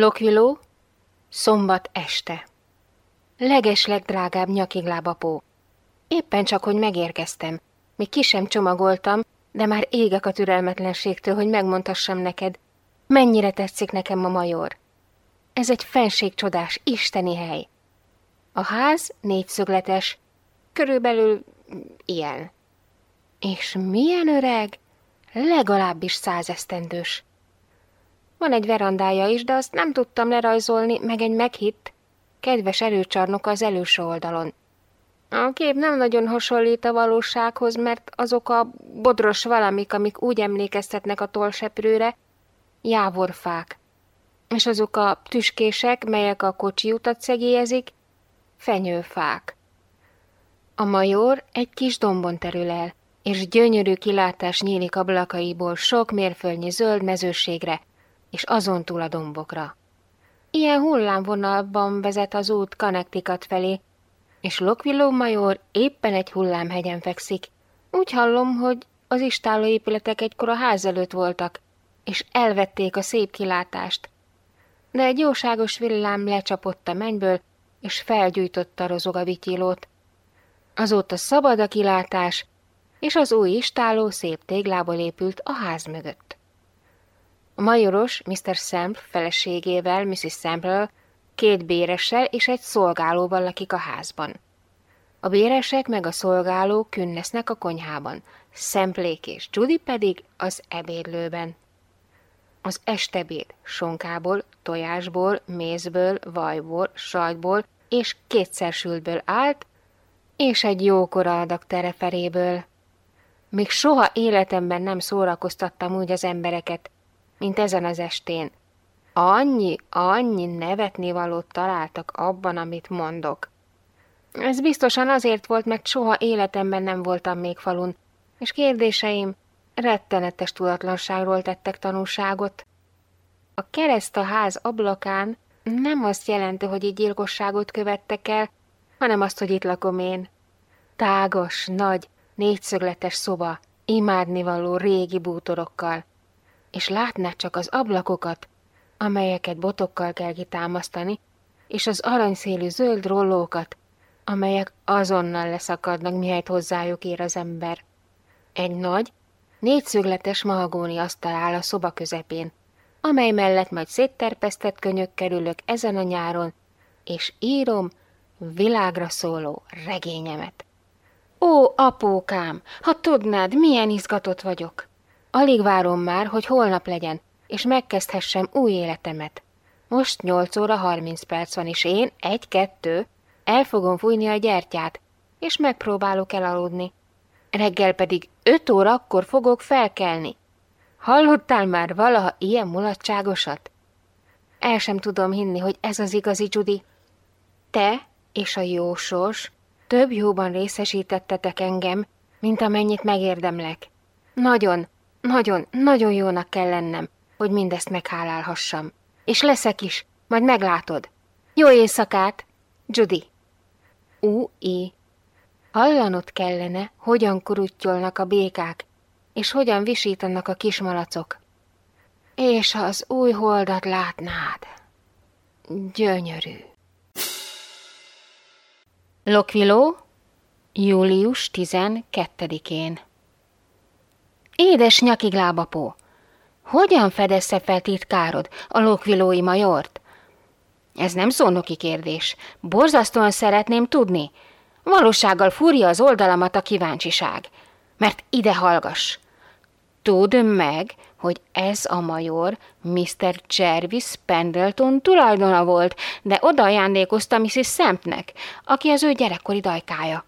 Lokviló, szombat este. Legesleg drágább nyakiglábapó. Éppen csak, hogy megérkeztem. Még ki sem csomagoltam, de már égek a türelmetlenségtől, hogy megmondhassam neked, mennyire tetszik nekem a major. Ez egy fenségcsodás, isteni hely. A ház négyszögletes, körülbelül ilyen. És milyen öreg? Legalábbis százesztendős. Van egy verandája is, de azt nem tudtam lerajzolni, meg egy meghitt, kedves előcsarnok az előső oldalon. A kép nem nagyon hasonlít a valósághoz, mert azok a bodros valamik, amik úgy emlékeztetnek a tolseprőre, jávorfák. És azok a tüskések, melyek a kocsi utat szegélyezik, fenyőfák. A major egy kis dombon terül el, és gyönyörű kilátás nyílik ablakaiból sok mérföldnyi zöld mezőségre, és azon túl a dombokra. Ilyen hullámvonalban vezet az út Connecticut felé, és Lokvilló major éppen egy hullámhegyen fekszik. Úgy hallom, hogy az istálóépületek egykor a ház előtt voltak, és elvették a szép kilátást. De egy jóságos villám lecsapott a mennyből, és felgyújtotta a vityilót. Azóta szabad a kilátás, és az új istáló szép téglából épült a ház mögött. A majoros Mr. Samp feleségével, Mrs. Sample, két béressel és egy szolgálóval lakik a házban. A béresek meg a szolgálók künnesznek a konyhában, Szemplék és Judy pedig az ebédlőben. Az estebéd sonkából, tojásból, mézből, vajból, sajtból és kétszer sültből állt, és egy jókora adag tereferéből. Még soha életemben nem szórakoztattam úgy az embereket, mint ezen az estén. Annyi, annyi nevetni valót találtak abban, amit mondok. Ez biztosan azért volt, mert soha életemben nem voltam még falun, és kérdéseim rettenetes tudatlanságról tettek tanúságot. A kereszt a ház ablakán nem azt jelenti, hogy egy gyilkosságot követtek el, hanem azt, hogy itt lakom én. Tágas, nagy, négyszögletes szoba, imádnivaló régi bútorokkal és látná csak az ablakokat, amelyeket botokkal kell kitámasztani, és az aranyszélű zöld rollókat, amelyek azonnal leszakadnak, mihelyt hozzájuk ér az ember. Egy nagy, négyszögletes mahagóni asztal áll a szoba közepén, amely mellett majd szétterpesztett könyökkel ülök ezen a nyáron, és írom világra szóló regényemet. Ó, apókám, ha tudnád, milyen izgatott vagyok! Alig várom már, hogy holnap legyen, és megkezdhessem új életemet. Most nyolc óra harminc perc van, és én, egy-kettő, el fogom fújni a gyertyát, és megpróbálok elaludni. Reggel pedig öt órakor fogok felkelni. Hallottál már valaha ilyen mulatságosat? El sem tudom hinni, hogy ez az igazi Judy. Te és a jósors több jóban részesítettetek engem, mint amennyit megérdemlek. Nagyon, nagyon, nagyon jónak kell lennem, hogy mindezt meghálálhassam. És leszek is, majd meglátod. Jó éjszakát, Judy. U-I. Hallanod kellene, hogyan kurutyolnak a békák, és hogyan visítanak a kismalacok. És ha az új holdat látnád. Gyönyörű. Lokviló, július 12-én Édes nyakiglábapó! Hogyan fedezze fel titkárod a lokvilói majort? Ez nem szónoki kérdés. Borzasztóan szeretném tudni. Valósággal fúrja az oldalamat a kíváncsiság. Mert ide hallgass. Tudd meg, hogy ez a major Mr. Jervis Pendleton tulajdona volt, de oda ajándékozta Mrs. Sempnek, aki az ő gyerekkori dajkája.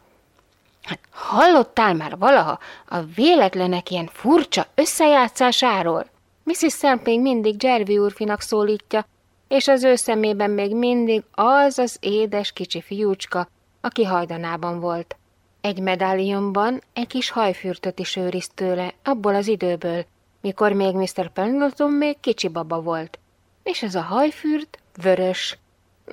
Hát hallottál már valaha a véletlenek ilyen furcsa összejátszásáról? Mrs. Sampling mindig Jervy úrfinak szólítja, és az ő szemében még mindig az az édes kicsi fiúcska, aki hajdanában volt. Egy medállionban egy kis hajfürtöt is őriz tőle, abból az időből, mikor még Mr. Pendleton még kicsi baba volt. És ez a hajfürt vörös,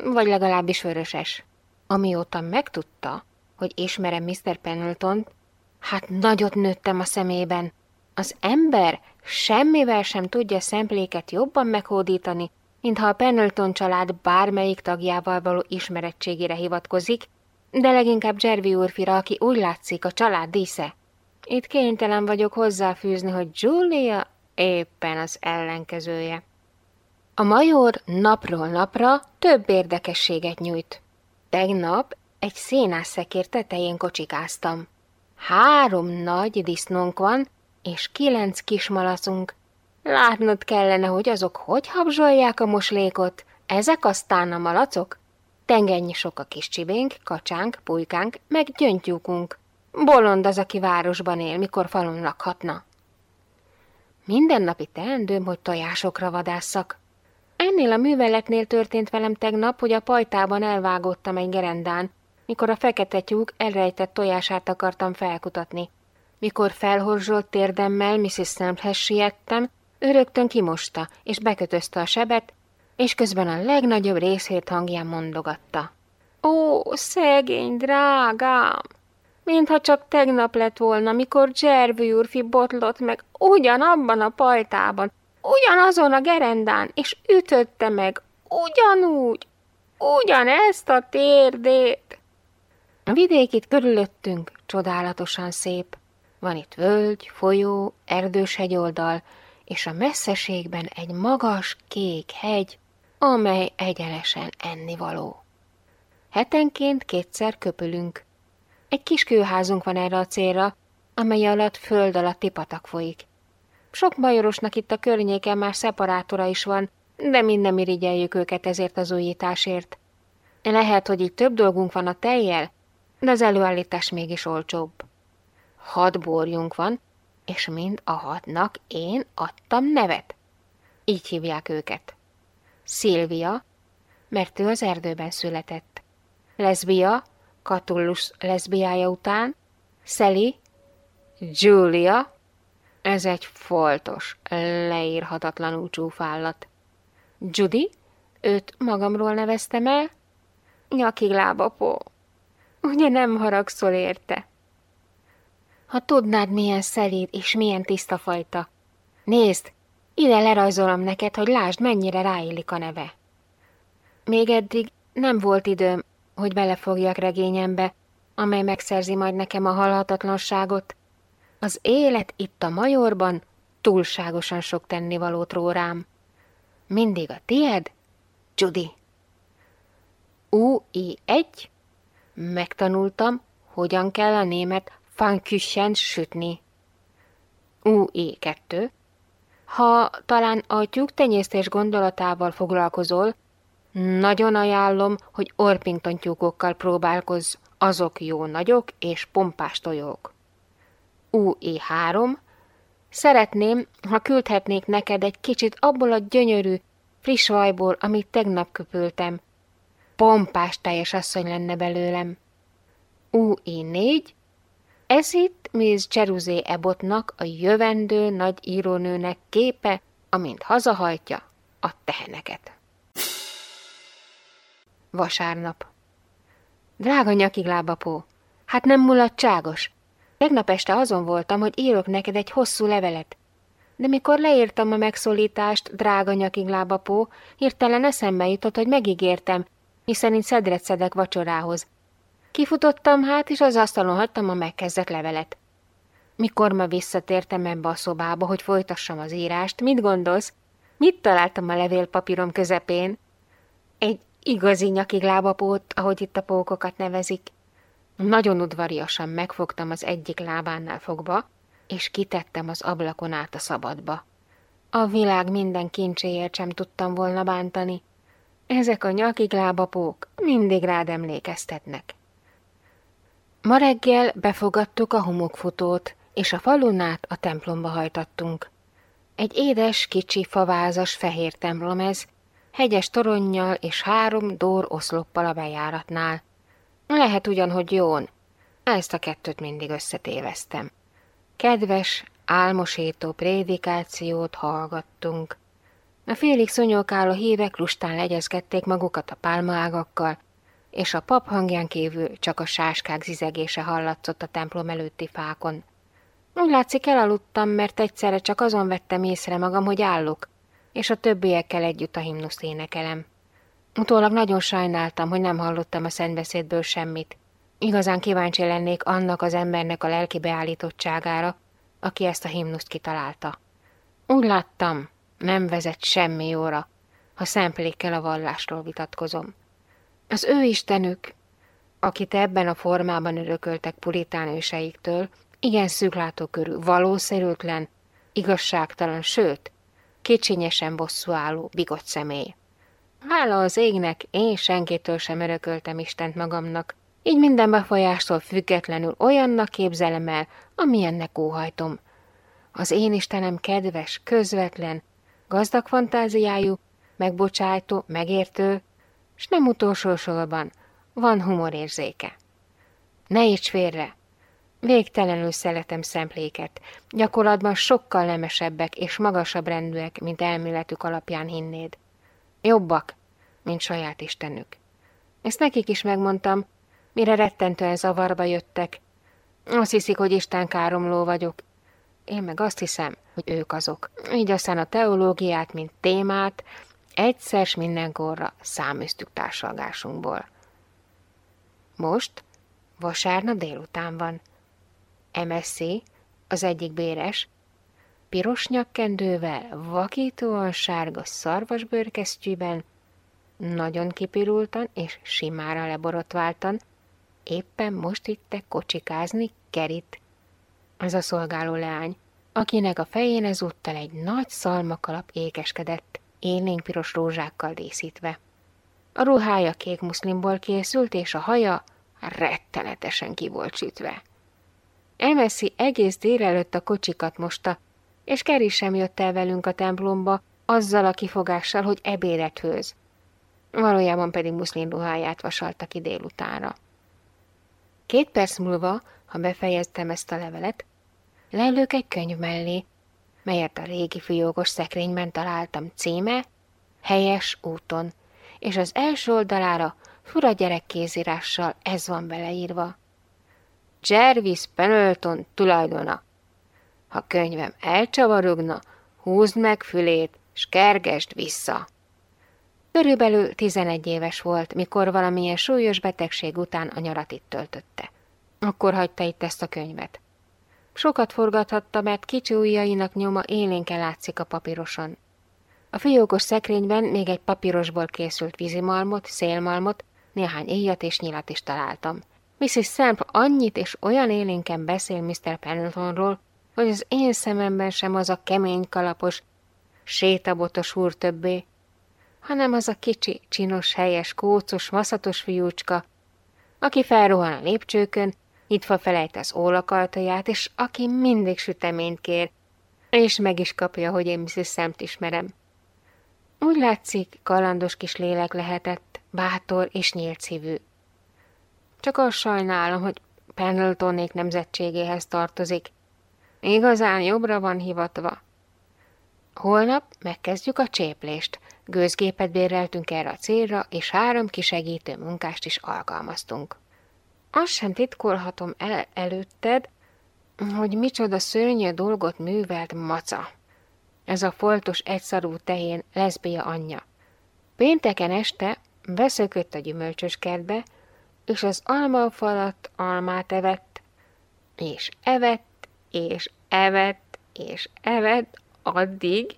vagy legalábbis vöröses. Amióta megtudta, hogy ismerem Mr. pendleton hát nagyot nőttem a szemében. Az ember semmivel sem tudja szempléket jobban meghódítani, mintha a Pendleton család bármelyik tagjával való ismerettségére hivatkozik, de leginkább Jervi úrfira, aki úgy látszik a család dísze. Itt kénytelen vagyok hozzáfűzni, hogy Julia éppen az ellenkezője. A major napról napra több érdekességet nyújt. Tegnap egy szénászekér tetején kocsikáztam. Három nagy disznónk van, és kilenc kismalacunk. Látnod kellene, hogy azok hogy habzsolják a moslékot. Ezek aztán a malacok? Tengennyi sok a kis csibénk, kacsánk, pulykánk, meg gyöngytyúkunk. Bolond az, aki városban él, mikor falun lakhatna. Mindennapi teendőm, hogy tojásokra vadásszak. Ennél a műveletnél történt velem tegnap, hogy a pajtában elvágottam egy gerendán, mikor a fekete tyúk elrejtett tojását akartam felkutatni. Mikor felhorzsolt térdemmel Mrs. Snamphez siettem, ő kimosta, és bekötözte a sebet, és közben a legnagyobb részét hangján mondogatta. Ó, szegény drágám! Mintha csak tegnap lett volna, mikor Jervy úrfi botlott meg ugyanabban a pajtában, ugyanazon a gerendán, és ütötte meg ugyanúgy, ugyanezt a térdét. A vidék itt körülöttünk csodálatosan szép. Van itt völgy, folyó, erdős hegyoldal, és a messzeségben egy magas, kék hegy, amely egyenesen ennivaló. Hetenként kétszer köpülünk. Egy kis kőházunk van erre a célra, amely alatt föld alatti patak folyik. Sok bajorosnak itt a környéken már szeparátora is van, de minden irigyeljük őket ezért az újításért. Lehet, hogy itt több dolgunk van a tejjel, de az előállítás mégis olcsóbb. Hat borjunk van, és mind a hatnak én adtam nevet. Így hívják őket. Szilvia, mert ő az erdőben született. Leszbia, Catullus leszbiája után, Szeli, Julia, ez egy foltos, leírhatatlanul csúfállat. Judy, őt magamról neveztem el, nyakig lábapó. Ugye nem haragszol érte? Ha tudnád, milyen szelíd és milyen tiszta fajta. Nézd, ide lerajzolom neked, hogy lásd, mennyire ráillik a neve. Még eddig nem volt időm, hogy belefogjak regényembe, amely megszerzi majd nekem a halhatatlanságot. Az élet itt a majorban túlságosan sok tennivalót ró rám. Mindig a tied, Judy. UI1. Megtanultam, hogyan kell a német Pfannkuchen sütni. UE2. Ha talán a tyúktenyésztés gondolatával foglalkozol, nagyon ajánlom, hogy Orpington tyúkokkal próbálkozz, azok jó nagyok és pompás tojók. UE3. Szeretném, ha küldhetnék neked egy kicsit abból a gyönyörű, friss vajból, amit tegnap köpültem. Pompás teljes asszony lenne belőlem. UE4. Ez itt Miss Jeruzé Ebotnak, a jövendő nagy írónőnek képe, amint hazahajtja a teheneket. Vasárnap. Drága nyakiglábapó, hát nem mulatságos. Tegnap este azon voltam, hogy írok neked egy hosszú levelet. De mikor leírtam a megszólítást, drága nyakiglábapó, hirtelen eszembe jutott, hogy megígértem, hiszen itt szedret szedek vacsorához, Kifutottam hát, és az asztalon hagytam a megkezdett levelet. Mikor ma visszatértem ebbe a szobába, hogy folytassam az írást, mit gondolsz? Mit találtam a levélpapírom közepén? Egy igazi nyakig lábapót, ahogy itt a pókokat nevezik. Nagyon udvariasan megfogtam az egyik lábánál fogva, és kitettem az ablakon át a szabadba. A világ minden kincséért sem tudtam volna bántani. Ezek a nyakig lábapók mindig rád emlékeztetnek. Ma reggel befogadtuk a homokfutót, és a falun át a templomba hajtattunk. Egy édes, kicsi, favázas, fehér templom ez, hegyes toronnyal és három dór oszloppal a bejáratnál. Lehet ugyan, hogy jón. Ezt a kettőt mindig összetéveztem. Kedves, álmosító prédikációt hallgattunk. A félig szonyolkáló hívek lustán legyezgették magukat a pálmaágakkal, és a pap hangján kívül csak a sáskák zizegése hallatszott a templom előtti fákon. Úgy látszik elaludtam, mert egyszerre csak azon vettem észre magam, hogy állok. és a többiekkel együtt a himnuszt énekelem. Utólag nagyon sajnáltam, hogy nem hallottam a szentbeszédből semmit. Igazán kíváncsi lennék annak az embernek a lelki beállítottságára, aki ezt a himnuszt kitalálta. Úgy láttam, nem vezet semmi jóra, ha szemplékkel a vallásról vitatkozom. Az ő istenük, akit ebben a formában örököltek puritán őseiktől, igen szűklátókörű, valószerűtlen, igazságtalan, sőt, kicsinyesen bosszúálló, bigott személy. Hála az égnek, én senkitől sem örököltem Istent magamnak, így minden befolyástól függetlenül olyannak képzelem el, amilyennek óhajtom. Az én Istenem kedves, közvetlen, gazdag fantáziájú, megbocsájtó, megértő, s nem utolsó sorban van humorérzéke. Ne érts félre! Végtelenül szeretem szempléket, gyakorlatban sokkal nemesebbek és magasabb rendűek, mint elméletük alapján hinnéd. Jobbak, mint saját istenük. Ezt nekik is megmondtam, mire rettentően zavarba jöttek. Azt hiszik, hogy Isten káromló vagyok. Én meg azt hiszem, hogy ők azok. Így aztán a teológiát, mint témát, egyszer s mindenkorra száműztük társalgásunkból. Most vasárnap délután van. MSC, az egyik béres, piros nyakkendővel, vakítóan sárga szarvasbőrkesztyűben, nagyon kipirultan és simára leborotváltan, éppen most itte kocsikázni Kerit. Az a szolgáló leány, akinek a fején ezúttal egy nagy szalmakalap ékeskedett, élénkpiros rózsákkal díszítve. A ruhája kék muszlimból készült, és a haja rettenetesen ki volt sütve. Emeszi egész délelőtt a kocsikat mosta, és Keri sem jött el velünk a templomba, azzal a kifogással, hogy ebédet hőz. Valójában pedig muszlim ruháját vasalta ki délutánra. Két perc múlva, ha befejeztem ezt a levelet, leülök egy könyv mellé, melyet a régi fiókos szekrényben találtam címe, Helyes úton, és az első oldalára fura gyerekkézírással ez van beleírva. Jervis Penelton tulajdona. Ha könyvem elcsavarogna, húzd meg fülét, s kergesd vissza. Körülbelül 11 éves volt, mikor valamilyen súlyos betegség után a nyarat itt töltötte. Akkor hagyta itt ezt a könyvet. Sokat forgathatta, mert kicsi ujjainak nyoma élénken látszik a papíroson. A fiókos szekrényben még egy papírosból készült vízimalmot, szélmalmot, néhány éjat és nyilat is találtam. Mrs. Samp annyit és olyan élénken beszél Mr. Pendletonról, hogy az én szememben sem az a kemény kalapos, sétabotos úr többé, hanem az a kicsi, csinos, helyes, kócos, maszatos fiúcska, aki felrohan a lépcsőkön, nyitva felejt az ólakaltaját, és aki mindig süteményt kér, és meg is kapja, hogy én Mrs. Szemt ismerem. Úgy látszik, kalandos kis lélek lehetett, bátor és nyílt szívű. Csak azt sajnálom, hogy Pendletonék nemzetségéhez tartozik. Igazán jobbra van hivatva. Holnap megkezdjük a cséplést. Gőzgépet béreltünk erre a célra, és három kisegítő munkást is alkalmaztunk. Azt sem titkolhatom el előtted, hogy micsoda szörnyű dolgot művelt maca. Ez a foltos egyszarú tehén leszbia anyja. Pénteken este beszökött a gyümölcsös kertbe, és az almafalat almát evett, és evett, és evett, és evett, addig,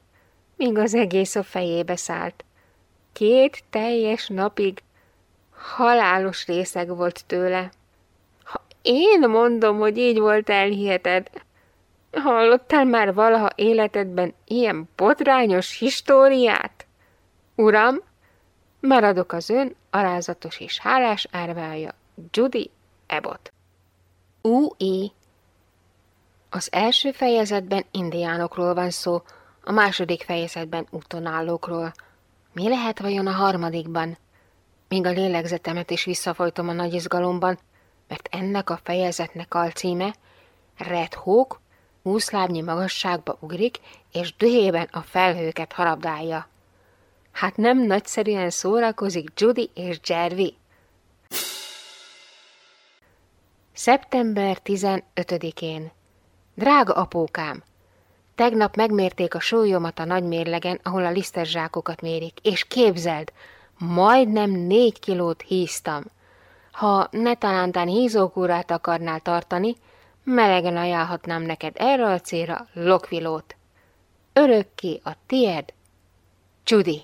míg az egész a fejébe szállt. Két teljes napig halálos részeg volt tőle. Én mondom, hogy így volt elhiheted, hallottál már valaha életedben ilyen botrányos históriát? Uram, maradok az ön alázatos és hálás árvája, Judy Abbott. U.I. Az első fejezetben indiánokról van szó, a második fejezetben útonállókról. Mi lehet vajon a harmadikban? Míg a lélegzetemet is visszafolytom a nagy izgalomban, mert ennek a fejezetnek alcíme Red Hawk húsz lábnyi magasságba ugrik, és dühében a felhőket harabdálja. Hát nem nagyszerűen szórakozik Judy és Jerry? Szeptember 15-én Drága apókám, Tegnap megmérték a súlyomat a nagy mérlegen, ahol a lisztes zsákokat mérik, és képzeld, majdnem négy kilót híztam. Ha ne talántán hízókúrát akarnál tartani, melegen ajánlhatnám neked erre a célra lokvilót. Örökké a tied, Judy.